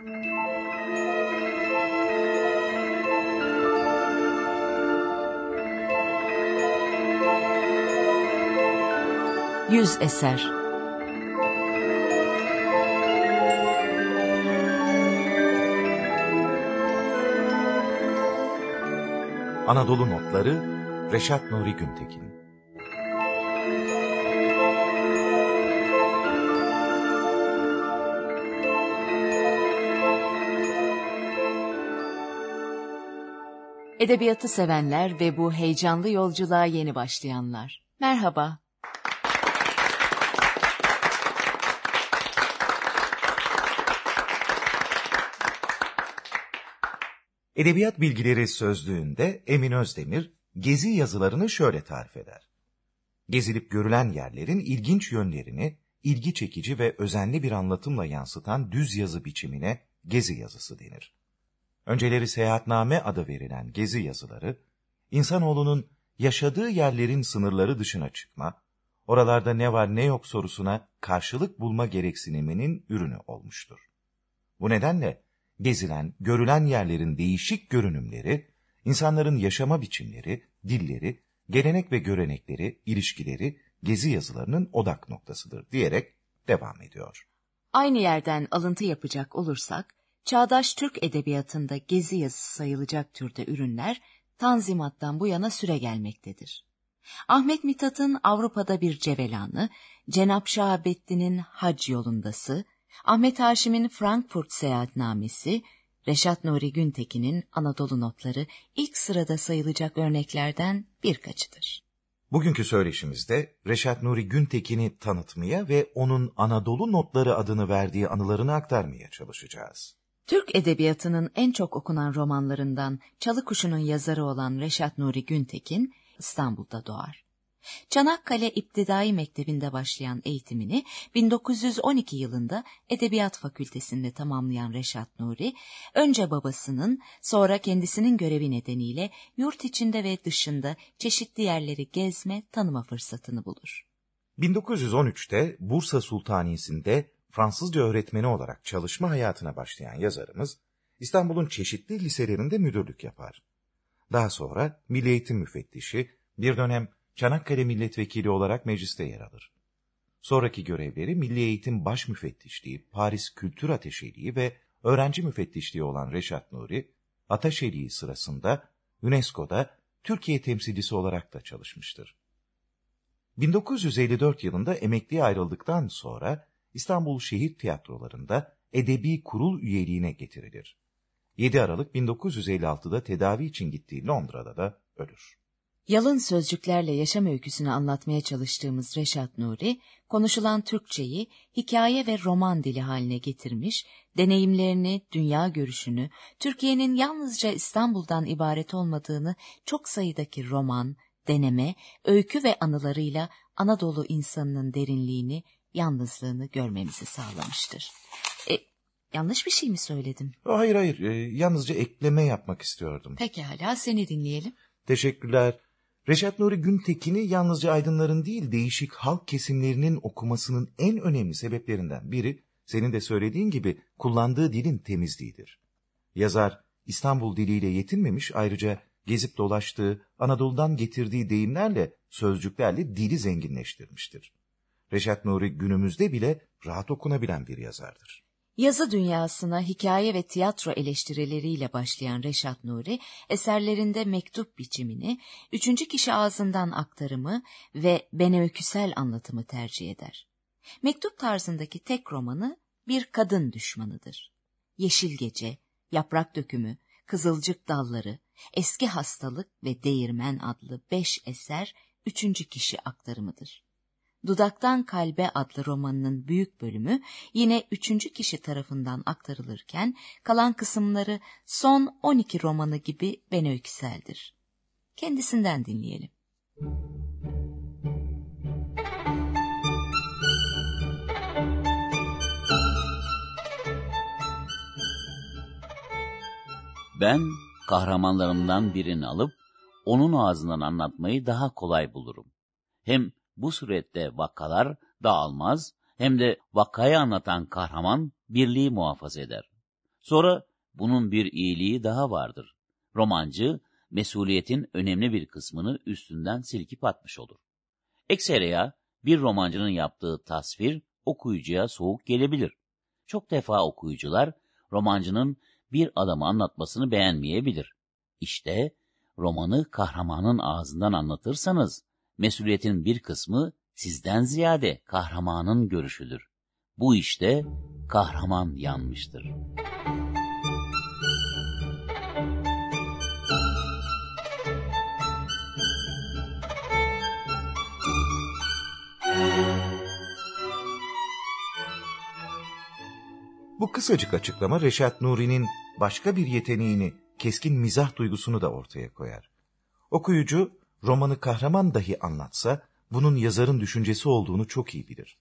Yüz eser. Anadolu Notları Reşat Nuri Güntekin Edebiyatı sevenler ve bu heyecanlı yolculuğa yeni başlayanlar. Merhaba. Edebiyat Bilgileri Sözlüğü'nde Emin Özdemir, gezi yazılarını şöyle tarif eder. Gezilip görülen yerlerin ilginç yönlerini, ilgi çekici ve özenli bir anlatımla yansıtan düz yazı biçimine gezi yazısı denir. Önceleri seyahatname adı verilen gezi yazıları, insanoğlunun yaşadığı yerlerin sınırları dışına çıkma, oralarda ne var ne yok sorusuna karşılık bulma gereksiniminin ürünü olmuştur. Bu nedenle gezilen, görülen yerlerin değişik görünümleri, insanların yaşama biçimleri, dilleri, gelenek ve görenekleri, ilişkileri gezi yazılarının odak noktasıdır diyerek devam ediyor. Aynı yerden alıntı yapacak olursak, çağdaş Türk edebiyatında gezi yazısı sayılacak türde ürünler Tanzimat'tan bu yana süre gelmektedir. Ahmet Mithat'ın Avrupa'da bir cevelanı, Cenap Şahabettin'in Hac yolundası, Ahmet Haşim'in Frankfurt seyahatnamesi, Reşat Nuri Güntekin'in Anadolu notları ilk sırada sayılacak örneklerden birkaçıdır. Bugünkü söyleşimizde Reşat Nuri Güntekin'i tanıtmaya ve onun Anadolu notları adını verdiği anılarını aktarmaya çalışacağız. Türk edebiyatının en çok okunan romanlarından Çalı Kuşu'nun yazarı olan Reşat Nuri Güntekin İstanbul'da doğar. Çanakkale İptidai Mektebi'nde başlayan eğitimini 1912 yılında Edebiyat Fakültesinde tamamlayan Reşat Nuri, önce babasının sonra kendisinin görevi nedeniyle yurt içinde ve dışında çeşitli yerleri gezme, tanıma fırsatını bulur. 1913'te Bursa Sultaniyesi'nde Fransızca öğretmeni olarak çalışma hayatına başlayan yazarımız, İstanbul'un çeşitli liselerinde müdürlük yapar. Daha sonra Milli Eğitim Müfettişi, bir dönem Çanakkale Milletvekili olarak mecliste yer alır. Sonraki görevleri Milli Eğitim Baş Müfettişliği, Paris Kültür Ateşeliği ve Öğrenci Müfettişliği olan Reşat Nuri, Ateşeliği sırasında UNESCO'da Türkiye temsilcisi olarak da çalışmıştır. 1954 yılında emekliye ayrıldıktan sonra İstanbul Şehir Tiyatroları'nda edebi kurul üyeliğine getirilir. 7 Aralık 1956'da tedavi için gittiği Londra'da da ölür. Yalın sözcüklerle yaşam öyküsünü anlatmaya çalıştığımız Reşat Nuri, konuşulan Türkçeyi hikaye ve roman dili haline getirmiş, deneyimlerini, dünya görüşünü, Türkiye'nin yalnızca İstanbul'dan ibaret olmadığını çok sayıdaki roman, deneme, öykü ve anılarıyla Anadolu insanının derinliğini, yalnızlığını görmemizi sağlamıştır. E, yanlış bir şey mi söyledim? Hayır hayır, e, yalnızca ekleme yapmak istiyordum. Pekala, seni dinleyelim. Teşekkürler. Reşat Nuri Güntekin'i yalnızca aydınların değil değişik halk kesimlerinin okumasının en önemli sebeplerinden biri senin de söylediğin gibi kullandığı dilin temizliğidir. Yazar İstanbul diliyle yetinmemiş ayrıca gezip dolaştığı Anadolu'dan getirdiği deyimlerle sözcüklerle dili zenginleştirmiştir. Reşat Nuri günümüzde bile rahat okunabilen bir yazardır. Yazı dünyasına hikaye ve tiyatro eleştirileriyle başlayan Reşat Nuri, eserlerinde mektup biçimini, üçüncü kişi ağzından aktarımı ve beneöküsel anlatımı tercih eder. Mektup tarzındaki tek romanı bir kadın düşmanıdır. Yeşil Gece, Yaprak Dökümü, Kızılcık Dalları, Eski Hastalık ve Değirmen adlı beş eser üçüncü kişi aktarımıdır. Dudaktan Kalbe adlı romanının büyük bölümü yine üçüncü kişi tarafından aktarılırken kalan kısımları son 12 romanı gibi benöyküseldir. Kendisinden dinleyelim. Ben kahramanlarımdan birini alıp onun ağzından anlatmayı daha kolay bulurum. Hem bu surette vakalar dağılmaz hem de vakayı anlatan kahraman birliği muhafaza eder. Sonra bunun bir iyiliği daha vardır. Romancı, mesuliyetin önemli bir kısmını üstünden silkip atmış olur. Eksereya, bir romancının yaptığı tasvir okuyucuya soğuk gelebilir. Çok defa okuyucular romancının bir adamı anlatmasını beğenmeyebilir. İşte romanı kahramanın ağzından anlatırsanız, mesuliyetin bir kısmı sizden ziyade kahramanın görüşüdür. Bu işte kahraman yanmıştır. Bu kısacık açıklama Reşat Nuri'nin başka bir yeteneğini, keskin mizah duygusunu da ortaya koyar. Okuyucu, romanı kahraman dahi anlatsa, bunun yazarın düşüncesi olduğunu çok iyi bilir.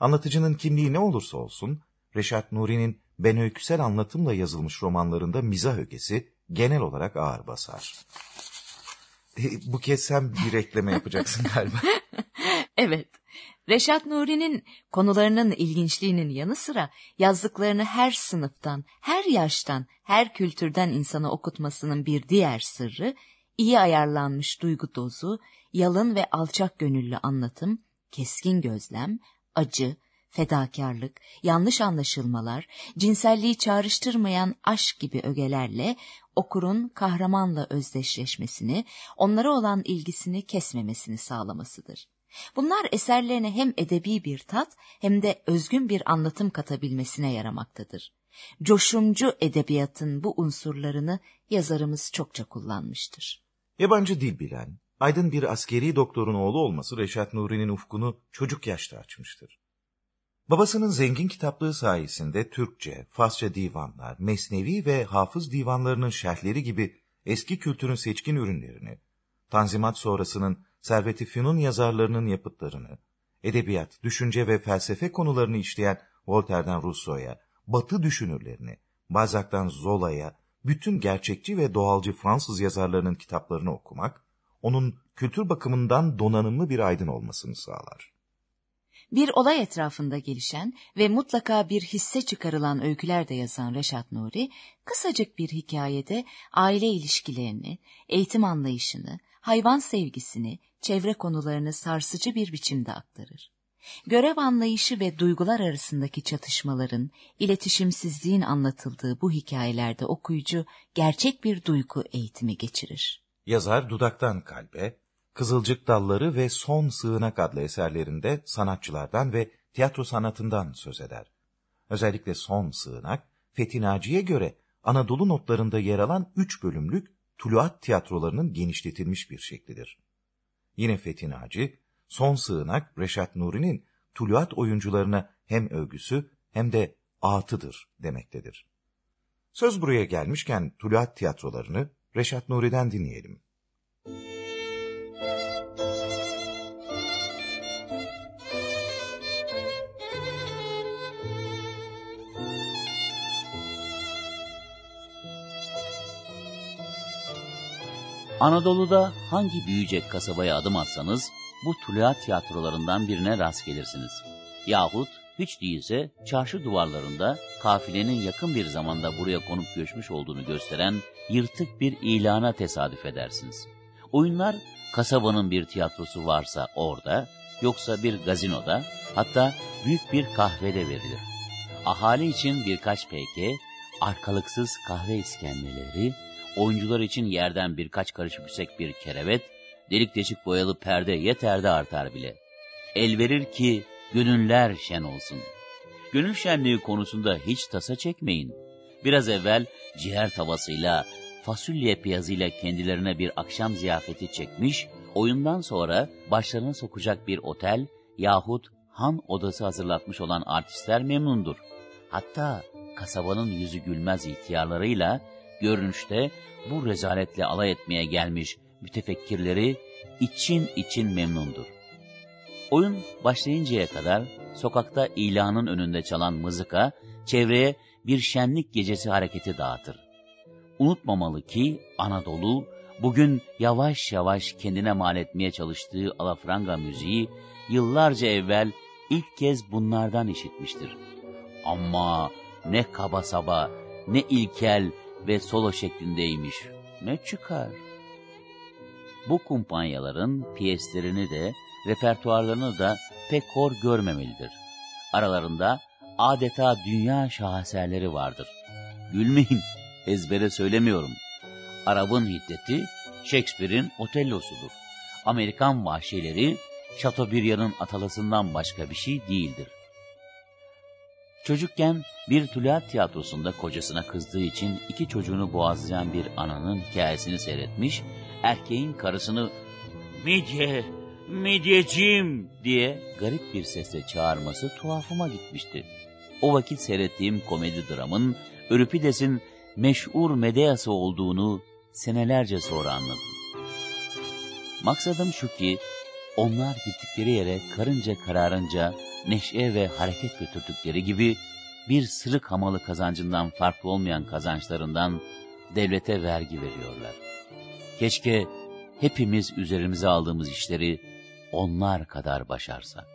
Anlatıcının kimliği ne olursa olsun, Reşat Nuri'nin ben öyküsel anlatımla yazılmış romanlarında mizah ögesi genel olarak ağır basar. E, bu kez sen bir ekleme yapacaksın galiba. evet. Reşat Nuri'nin konularının ilginçliğinin yanı sıra yazdıklarını her sınıftan, her yaştan, her kültürden insana okutmasının bir diğer sırrı, iyi ayarlanmış duygu dozu, yalın ve alçak gönüllü anlatım, keskin gözlem, acı, fedakarlık, yanlış anlaşılmalar, cinselliği çağrıştırmayan aşk gibi ögelerle okurun kahramanla özdeşleşmesini, onlara olan ilgisini kesmemesini sağlamasıdır. Bunlar eserlerine hem edebi bir tat hem de özgün bir anlatım katabilmesine yaramaktadır. Coşumcu edebiyatın bu unsurlarını yazarımız çokça kullanmıştır. Yabancı dil bilen, aydın bir askeri doktorun oğlu olması Reşat Nuri'nin ufkunu çocuk yaşta açmıştır. Babasının zengin kitaplığı sayesinde Türkçe, Farsça divanlar, Mesnevi ve Hafız divanlarının şerhleri gibi eski kültürün seçkin ürünlerini, Tanzimat sonrasının Servet-i Fünun yazarlarının yapıtlarını, edebiyat, düşünce ve felsefe konularını işleyen Voltaire'den Rousseau'ya, Batı düşünürlerini, Balzac'tan Zola'ya, bütün gerçekçi ve doğalcı Fransız yazarlarının kitaplarını okumak, onun kültür bakımından donanımlı bir aydın olmasını sağlar. Bir olay etrafında gelişen ve mutlaka bir hisse çıkarılan öyküler de yazan Reşat Nuri, kısacık bir hikayede aile ilişkilerini, eğitim anlayışını, hayvan sevgisini, çevre konularını sarsıcı bir biçimde aktarır. Görev anlayışı ve duygular arasındaki çatışmaların, iletişimsizliğin anlatıldığı bu hikayelerde okuyucu gerçek bir duygu eğitimi geçirir. Yazar dudaktan kalbe, Kızılcık Dalları ve Son Sığınak adlı eserlerinde sanatçılardan ve tiyatro sanatından söz eder. Özellikle Son Sığınak, Fethi Naci'ye göre Anadolu notlarında yer alan üç bölümlük tuluat tiyatrolarının genişletilmiş bir şeklidir. Yine Fethi Naci, Son Sığınak Reşat Nuri'nin tuluat oyuncularına hem övgüsü hem de atıdır demektedir. Söz buraya gelmişken tuluat tiyatrolarını Reşat Nuri'den dinleyelim. Anadolu'da hangi büyüyecek kasabaya adım atsanız bu tuluat tiyatrolarından birine rast gelirsiniz. Yahut hiç değilse çarşı duvarlarında kafilenin yakın bir zamanda buraya konup göçmüş olduğunu gösteren yırtık bir ilana tesadüf edersiniz. Oyunlar kasabanın bir tiyatrosu varsa orada, yoksa bir gazinoda, hatta büyük bir kahvede verilir. Ahali için birkaç peyke, arkalıksız kahve iskemleleri, oyuncular için yerden birkaç karış yüksek bir kerevet, delik deşik boyalı perde yeter artar bile. El verir ki gönüller şen olsun. Gönül şenliği konusunda hiç tasa çekmeyin. Biraz evvel ciğer tavasıyla, fasulye piyazıyla kendilerine bir akşam ziyafeti çekmiş, oyundan sonra başlarına sokacak bir otel yahut han odası hazırlatmış olan artistler memnundur. Hatta kasabanın yüzü gülmez ihtiyarlarıyla görünüşte bu rezaletle alay etmeye gelmiş mütefekkirleri için için memnundur. Oyun başlayıncaya kadar sokakta ilanın önünde çalan mızıka çevreye bir şenlik gecesi hareketi dağıtır. Unutmamalı ki Anadolu bugün yavaş yavaş kendine mal etmeye çalıştığı alafranga müziği yıllarca evvel ilk kez bunlardan işitmiştir. Ama ne kaba saba ne ilkel ve solo şeklindeymiş. Ne çıkar? Bu kumpanyaların piyeslerini de, repertuarlarını da pek hor görmemelidir. Aralarında adeta dünya şaheserleri vardır. Gülmeyin, ezbere söylemiyorum. Arap'ın hiddeti, Shakespeare'in Otello'sudur. Amerikan vahşileri, Chateaubriand'ın atalasından başka bir şey değildir. Çocukken bir tülayat tiyatrosunda kocasına kızdığı için iki çocuğunu boğazlayan bir ananın hikayesini seyretmiş, erkeğin karısını midye, midyeciğim diye garip bir sesle çağırması tuhafıma gitmişti. O vakit seyrettiğim komedi dramın Öripides'in meşhur Medeası olduğunu senelerce sonra anladım. Maksadım şu ki, onlar gittikleri yere karınca kararınca neşe ve hareket götürdükleri gibi bir sırık hamalı kazancından farklı olmayan kazançlarından devlete vergi veriyorlar. Keşke hepimiz üzerimize aldığımız işleri onlar kadar başarsak.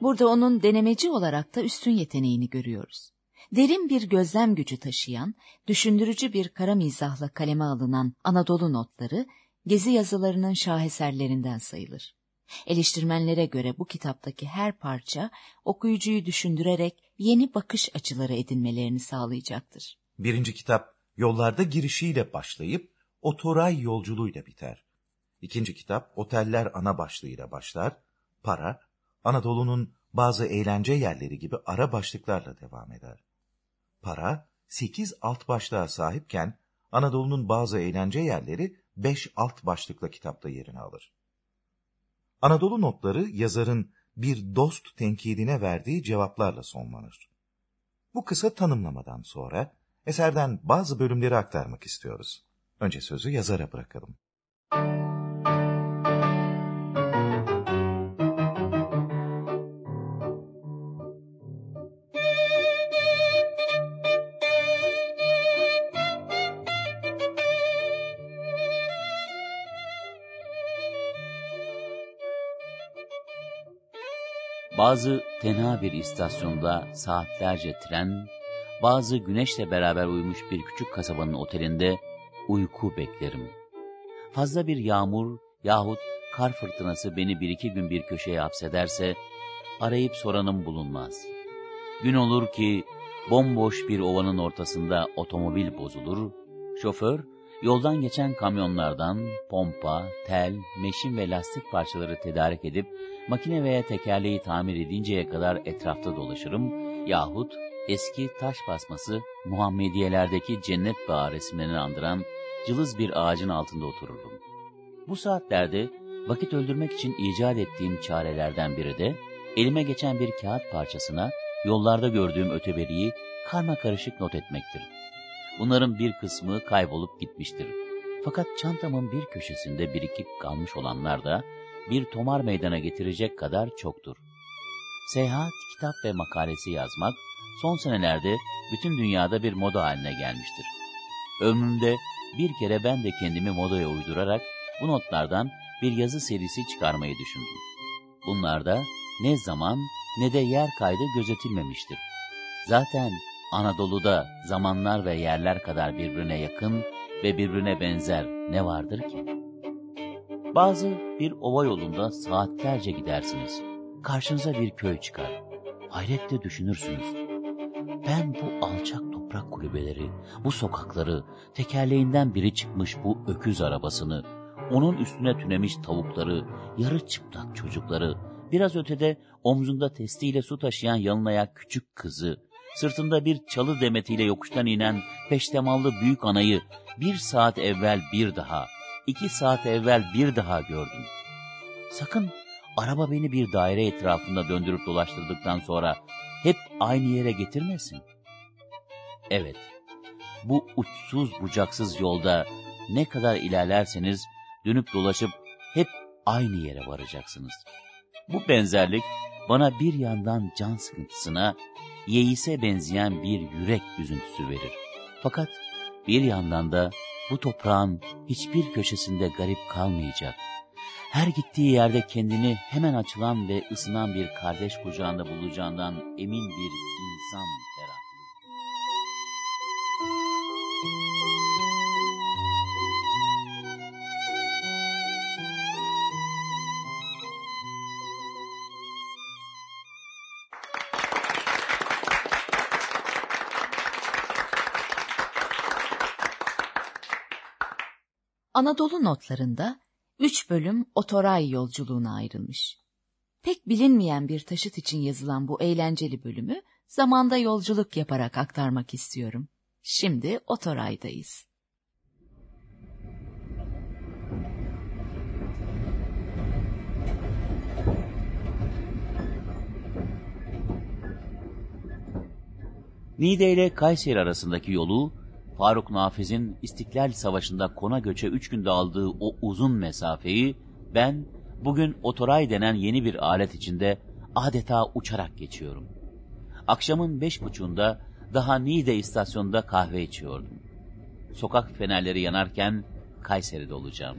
Burada onun denemeci olarak da üstün yeteneğini görüyoruz. Derin bir gözlem gücü taşıyan, düşündürücü bir kara mizahla kaleme alınan Anadolu notları, gezi yazılarının şaheserlerinden sayılır. Eleştirmenlere göre bu kitaptaki her parça okuyucuyu düşündürerek yeni bakış açıları edinmelerini sağlayacaktır. Birinci kitap yollarda girişiyle başlayıp otoray yolculuğuyla biter. İkinci kitap oteller ana başlığıyla başlar, para, Anadolu'nun bazı eğlence yerleri gibi ara başlıklarla devam eder. Para, sekiz alt başlığa sahipken Anadolu'nun bazı eğlence yerleri beş alt başlıkla kitapta yerini alır. Anadolu notları yazarın bir dost tenkidine verdiği cevaplarla sonlanır. Bu kısa tanımlamadan sonra eserden bazı bölümleri aktarmak istiyoruz. Önce sözü yazara bırakalım. Bazı tenha bir istasyonda saatlerce tren, bazı güneşle beraber uyumuş bir küçük kasabanın otelinde uyku beklerim. Fazla bir yağmur yahut kar fırtınası beni bir iki gün bir köşeye hapsederse, arayıp soranım bulunmaz. Gün olur ki bomboş bir ovanın ortasında otomobil bozulur, şoför Yoldan geçen kamyonlardan pompa, tel, meşin ve lastik parçaları tedarik edip makine veya tekerleği tamir edinceye kadar etrafta dolaşırım yahut eski taş basması Muhammediyelerdeki cennet bağı resimlerini andıran cılız bir ağacın altında otururum. Bu saatlerde vakit öldürmek için icat ettiğim çarelerden biri de elime geçen bir kağıt parçasına yollarda gördüğüm öteberiyi karma karışık not etmektir. Bunların bir kısmı kaybolup gitmiştir. Fakat çantamın bir köşesinde birikip kalmış olanlar da bir tomar meydana getirecek kadar çoktur. Seyahat, kitap ve makalesi yazmak son senelerde bütün dünyada bir moda haline gelmiştir. Ömrümde bir kere ben de kendimi modaya uydurarak bu notlardan bir yazı serisi çıkarmayı düşündüm. Bunlarda ne zaman ne de yer kaydı gözetilmemiştir. Zaten Anadolu'da zamanlar ve yerler kadar birbirine yakın ve birbirine benzer ne vardır ki? Bazı bir ova yolunda saatlerce gidersiniz. Karşınıza bir köy çıkar. Hayretle düşünürsünüz. Ben bu alçak toprak kulübeleri, bu sokakları, tekerleğinden biri çıkmış bu öküz arabasını, onun üstüne tünemiş tavukları, yarı çıplak çocukları, biraz ötede omzunda testiyle su taşıyan yalın ayak küçük kızı, sırtında bir çalı demetiyle yokuştan inen peştemallı büyük anayı bir saat evvel bir daha, iki saat evvel bir daha gördüm. Sakın araba beni bir daire etrafında döndürüp dolaştırdıktan sonra hep aynı yere getirmesin. Evet, bu uçsuz bucaksız yolda ne kadar ilerlerseniz dönüp dolaşıp hep aynı yere varacaksınız. Bu benzerlik bana bir yandan can sıkıntısına, yeise benzeyen bir yürek üzüntüsü verir. Fakat bir yandan da bu toprağın hiçbir köşesinde garip kalmayacak. Her gittiği yerde kendini hemen açılan ve ısınan bir kardeş kucağında bulacağından emin bir insan ferahlığı. Anadolu notlarında üç bölüm otoray yolculuğuna ayrılmış. Pek bilinmeyen bir taşıt için yazılan bu eğlenceli bölümü zamanda yolculuk yaparak aktarmak istiyorum. Şimdi otoraydayız. Niğde ile Kayseri arasındaki yolu Faruk Nafiz'in İstiklal Savaşı'nda kona göçe üç günde aldığı o uzun mesafeyi ben bugün otoray denen yeni bir alet içinde adeta uçarak geçiyorum. Akşamın beş buçuğunda daha Niğde istasyonunda kahve içiyordum. Sokak fenerleri yanarken Kayseri'de olacağım.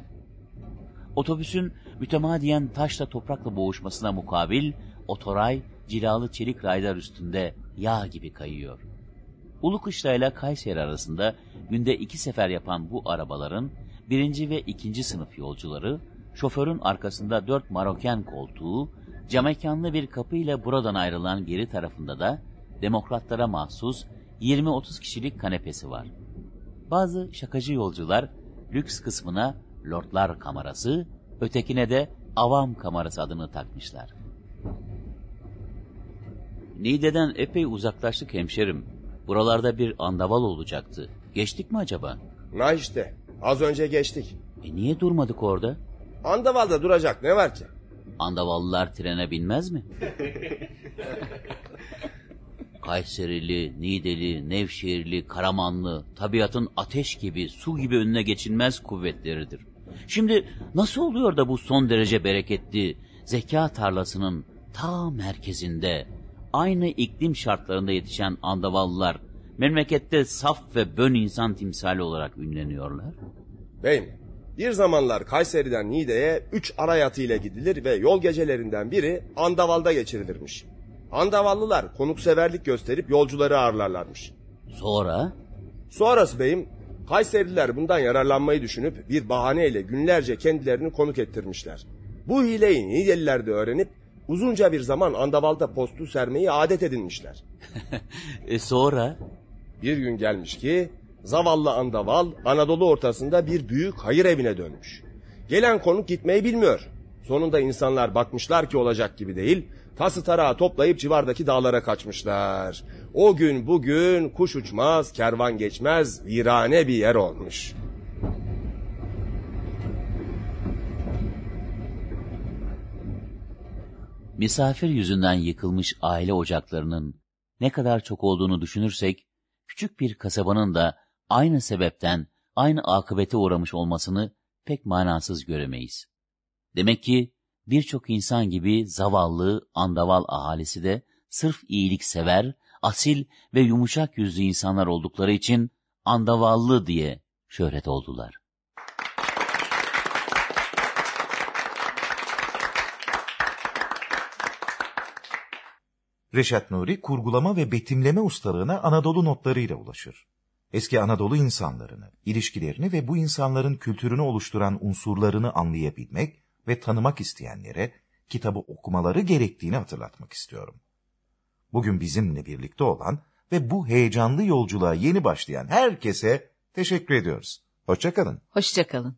Otobüsün mütemadiyen taşla toprakla boğuşmasına mukabil otoray cilalı çelik raylar üstünde yağ gibi kayıyor. Ulukışla ile Kayseri arasında günde iki sefer yapan bu arabaların birinci ve ikinci sınıf yolcuları, şoförün arkasında dört maroken koltuğu, camekanlı bir kapıyla buradan ayrılan geri tarafında da demokratlara mahsus 20-30 kişilik kanepesi var. Bazı şakacı yolcular lüks kısmına Lordlar Kamerası, ötekine de Avam Kamerası adını takmışlar. Niğde'den epey uzaklaştık hemşerim. Buralarda bir andaval olacaktı. Geçtik mi acaba? Na işte. Az önce geçtik. E niye durmadık orada? Andaval'da duracak ne var ki? Andavallılar trene binmez mi? Kayserili, Nideli, Nevşehirli, Karamanlı, tabiatın ateş gibi, su gibi önüne geçilmez kuvvetleridir. Şimdi nasıl oluyor da bu son derece bereketli zeka tarlasının ta merkezinde aynı iklim şartlarında yetişen andavallılar memlekette saf ve bön insan timsali olarak ünleniyorlar? Beyim, bir zamanlar Kayseri'den Niğde'ye üç arayatı ile gidilir ve yol gecelerinden biri Andaval'da geçirilirmiş. Andavallılar konukseverlik gösterip yolcuları ağırlarlarmış. Sonra? Sonrası beyim, Kayserililer bundan yararlanmayı düşünüp bir bahaneyle günlerce kendilerini konuk ettirmişler. Bu hileyi Niğdeliler de öğrenip uzunca bir zaman Andaval'da postu sermeyi adet edinmişler. e sonra? Bir gün gelmiş ki zavallı Andaval Anadolu ortasında bir büyük hayır evine dönmüş. Gelen konuk gitmeyi bilmiyor. Sonunda insanlar bakmışlar ki olacak gibi değil. Tası tarağı toplayıp civardaki dağlara kaçmışlar. O gün bugün kuş uçmaz, kervan geçmez, virane bir yer olmuş. Misafir yüzünden yıkılmış aile ocaklarının ne kadar çok olduğunu düşünürsek, küçük bir kasabanın da aynı sebepten aynı akıbete uğramış olmasını pek manasız göremeyiz. Demek ki birçok insan gibi zavallı, andaval ahalisi de sırf iyilik sever, asil ve yumuşak yüzlü insanlar oldukları için andavallı diye şöhret oldular. Reşat Nuri kurgulama ve betimleme ustalığına Anadolu notlarıyla ulaşır. Eski Anadolu insanlarını, ilişkilerini ve bu insanların kültürünü oluşturan unsurlarını anlayabilmek ve tanımak isteyenlere kitabı okumaları gerektiğini hatırlatmak istiyorum. Bugün bizimle birlikte olan ve bu heyecanlı yolculuğa yeni başlayan herkese teşekkür ediyoruz. Hoşçakalın. Hoşçakalın.